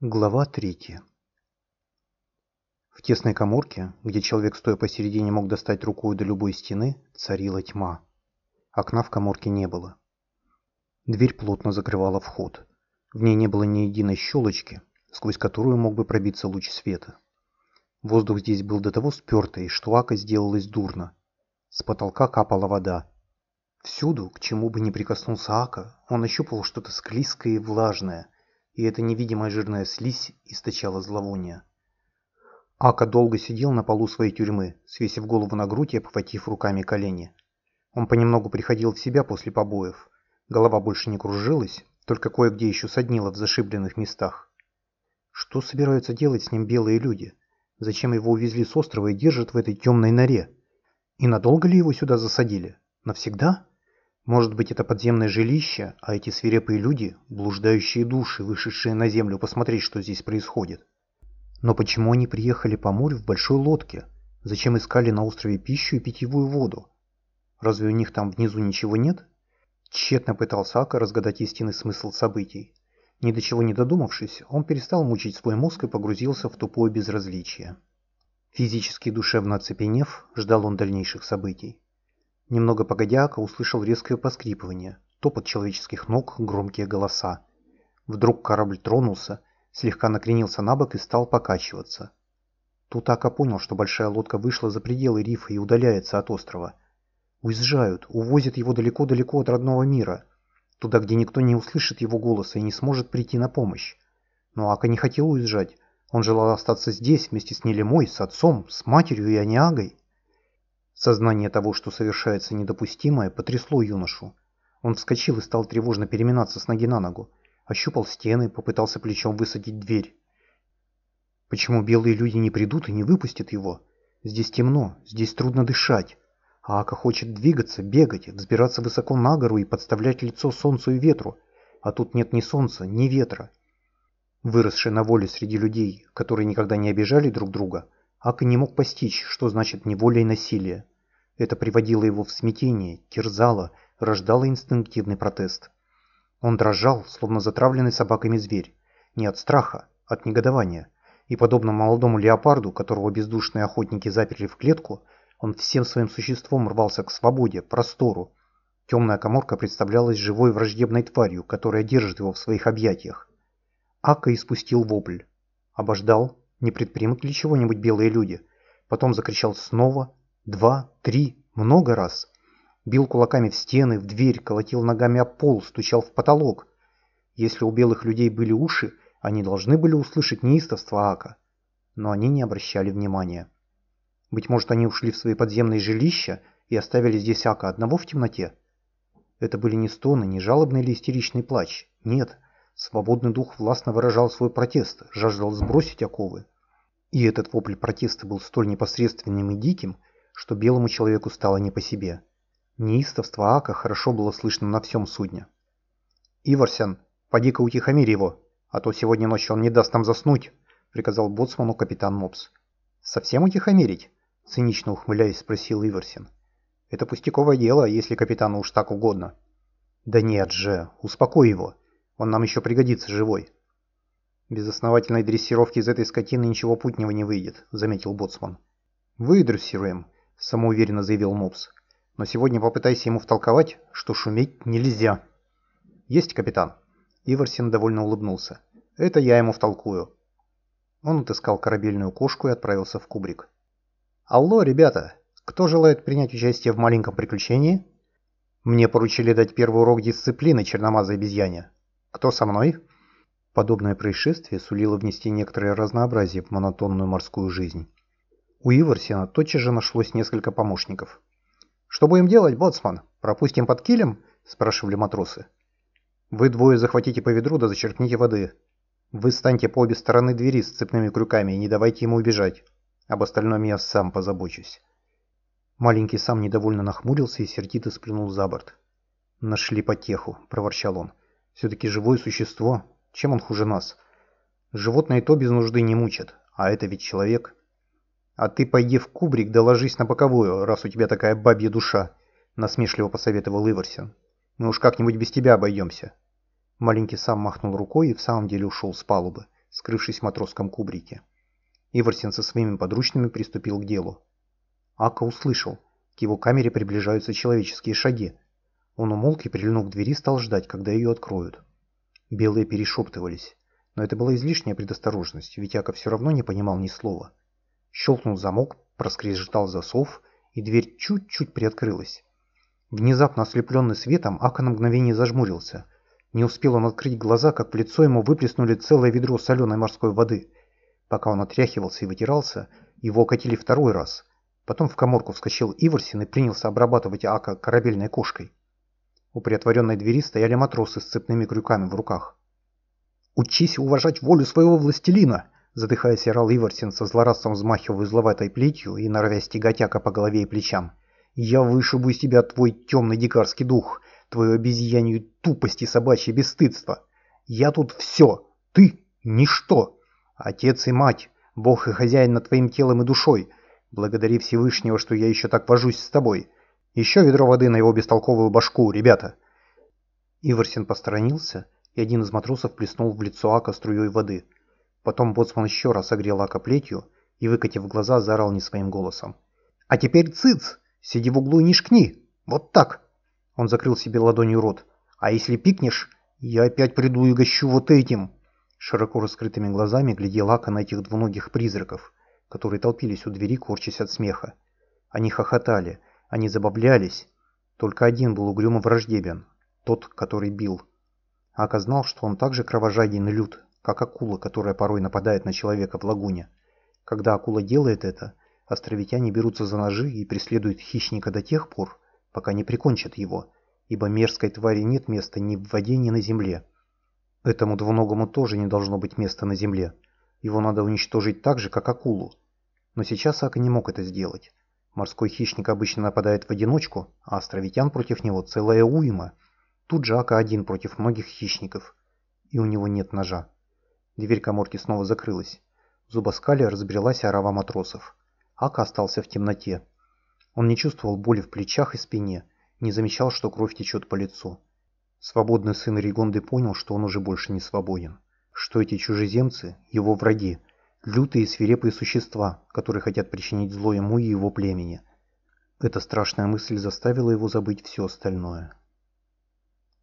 Глава третья. В тесной каморке, где человек, стоя посередине, мог достать рукой до любой стены, царила тьма. Окна в каморке не было. Дверь плотно закрывала вход. В ней не было ни единой щелочки, сквозь которую мог бы пробиться луч света. Воздух здесь был до того спертый, что Ака сделалось дурно. С потолка капала вода. Всюду, к чему бы ни прикоснулся Ака, он ощупывал что-то склизкое и влажное – и эта невидимая жирная слизь источала зловоние. Ака долго сидел на полу своей тюрьмы, свесив голову на грудь и обхватив руками колени. Он понемногу приходил в себя после побоев. Голова больше не кружилась, только кое-где еще соднило в зашибленных местах. Что собираются делать с ним белые люди? Зачем его увезли с острова и держат в этой темной норе? И надолго ли его сюда засадили? Навсегда? Может быть, это подземное жилище, а эти свирепые люди – блуждающие души, вышедшие на землю посмотреть, что здесь происходит. Но почему они приехали по морю в большой лодке? Зачем искали на острове пищу и питьевую воду? Разве у них там внизу ничего нет? Тщетно пытался Ака разгадать истинный смысл событий. Ни до чего не додумавшись, он перестал мучить свой мозг и погрузился в тупое безразличие. Физически и душевно оцепенев, ждал он дальнейших событий. Немного погодя, Ака услышал резкое поскрипывание, топот человеческих ног, громкие голоса. Вдруг корабль тронулся, слегка накренился на бок и стал покачиваться. Тут Ака понял, что большая лодка вышла за пределы рифа и удаляется от острова. Уезжают, увозят его далеко-далеко от родного мира, туда, где никто не услышит его голоса и не сможет прийти на помощь. Но Ака не хотел уезжать, он желал остаться здесь вместе с Нелемой, с отцом, с матерью и Аниагой. Сознание того, что совершается недопустимое, потрясло юношу. Он вскочил и стал тревожно переминаться с ноги на ногу. Ощупал стены, попытался плечом высадить дверь. Почему белые люди не придут и не выпустят его? Здесь темно, здесь трудно дышать. А Ака хочет двигаться, бегать, взбираться высоко на гору и подставлять лицо солнцу и ветру. А тут нет ни солнца, ни ветра. Выросший на воле среди людей, которые никогда не обижали друг друга, Ака не мог постичь, что значит неволя и насилие. Это приводило его в смятение, терзало, рождало инстинктивный протест. Он дрожал, словно затравленный собаками зверь. Не от страха, от негодования. И подобно молодому леопарду, которого бездушные охотники заперли в клетку, он всем своим существом рвался к свободе, простору. Темная коморка представлялась живой враждебной тварью, которая держит его в своих объятиях. Ака испустил вопль. Обождал, не предпримут ли чего-нибудь белые люди. Потом закричал снова, два, три, много раз. Бил кулаками в стены, в дверь, колотил ногами об пол, стучал в потолок. Если у белых людей были уши, они должны были услышать неистовство Ака. Но они не обращали внимания. Быть может, они ушли в свои подземные жилища и оставили здесь Ака одного в темноте? Это были не стоны, не жалобный или истеричный плач. Нет, свободный дух властно выражал свой протест, жаждал сбросить оковы. И этот вопль протеста был столь непосредственным и диким, что белому человеку стало не по себе. Неистовство Ака хорошо было слышно на всем судне. «Иварсян, поди-ка утихомирь его, а то сегодня ночью он не даст нам заснуть», — приказал боцману капитан Мопс. «Совсем утихомирить?» — цинично ухмыляясь, спросил Иварсен. «Это пустяковое дело, если капитану уж так угодно». «Да нет же, успокой его, он нам еще пригодится живой». «Без основательной дрессировки из этой скотины ничего путнего не выйдет», — заметил боцман. «Выдрессируем», – самоуверенно заявил Мопс. «Но сегодня попытайся ему втолковать, что шуметь нельзя». «Есть, капитан». Иварсин довольно улыбнулся. «Это я ему втолкую». Он отыскал корабельную кошку и отправился в кубрик. «Алло, ребята! Кто желает принять участие в маленьком приключении?» «Мне поручили дать первый урок дисциплины черномазой обезьяне. Кто со мной?» Подобное происшествие сулило внести некоторое разнообразие в монотонную морскую жизнь. У Иверсена тотчас же нашлось несколько помощников. «Что будем делать, боцман? Пропустим под килем?» – спрашивали матросы. «Вы двое захватите по ведру да зачерпните воды. Вы станьте по обе стороны двери с цепными крюками и не давайте ему убежать. Об остальном я сам позабочусь». Маленький сам недовольно нахмурился и сердито сплюнул за борт. «Нашли потеху», – проворчал он. «Все-таки живое существо. Чем он хуже нас? Животное то без нужды не мучат, а это ведь человек». «А ты пойди в кубрик да ложись на боковую, раз у тебя такая бабья душа», — насмешливо посоветовал Иварсен. «Мы уж как-нибудь без тебя обойдемся». Маленький сам махнул рукой и в самом деле ушел с палубы, скрывшись в матросском кубрике. Иварсин со своими подручными приступил к делу. Ака услышал. К его камере приближаются человеческие шаги. Он умолк и, прильнув к двери, стал ждать, когда ее откроют. Белые перешептывались. Но это была излишняя предосторожность, ведь Ака все равно не понимал ни слова. Щелкнул замок, проскрежетал засов, и дверь чуть-чуть приоткрылась. Внезапно ослепленный светом, Ака на мгновение зажмурился. Не успел он открыть глаза, как в лицо ему выплеснули целое ведро соленой морской воды. Пока он отряхивался и вытирался, его окатили второй раз. Потом в коморку вскочил Иварсин и принялся обрабатывать Ака корабельной кошкой. У приотворенной двери стояли матросы с цепными крюками в руках. «Учись уважать волю своего властелина!» Задыхаясь, орал Иварсин со злорадством взмахивая узловатой плетью и норовя стегать Ака по голове и плечам. Я вышибу из тебя твой темный дикарский дух, твою обезьянью и собачье бесстыдство. Я тут все, ты — ничто. Отец и мать, Бог и хозяин над твоим телом и душой. Благодари Всевышнего, что я еще так вожусь с тобой. Еще ведро воды на его бестолковую башку, ребята. Иварсин посторонился, и один из матросов плеснул в лицо Ака струей воды. Потом боцман еще раз огрел Ака плетью и, выкатив глаза, заорал не своим голосом. «А теперь цыц! Сиди в углу и не шкни. Вот так. Он закрыл себе ладонью рот. А если пикнешь, я опять приду и гощу вот этим. Широко раскрытыми глазами глядел Ака на этих двуногих призраков, которые толпились у двери, корчась от смеха. Они хохотали, они забавлялись. Только один был угрюмо враждебен, тот, который бил. Ака знал, что он так же кровожаден и лют, как акула, которая порой нападает на человека в лагуне. Когда акула делает это, Островитяне берутся за ножи и преследуют хищника до тех пор, пока не прикончат его, ибо мерзкой твари нет места ни в воде, ни на земле. Этому двуногому тоже не должно быть места на земле. Его надо уничтожить так же, как акулу. Но сейчас Ака не мог это сделать. Морской хищник обычно нападает в одиночку, а островитян против него целая уйма. Тут же Ака один против многих хищников. И у него нет ножа. Дверь коморки снова закрылась. В разбрелась орава матросов. Ака остался в темноте. Он не чувствовал боли в плечах и спине, не замечал, что кровь течет по лицу. Свободный сын Ригонды понял, что он уже больше не свободен. Что эти чужеземцы – его враги, лютые свирепые существа, которые хотят причинить зло ему и его племени. Эта страшная мысль заставила его забыть все остальное.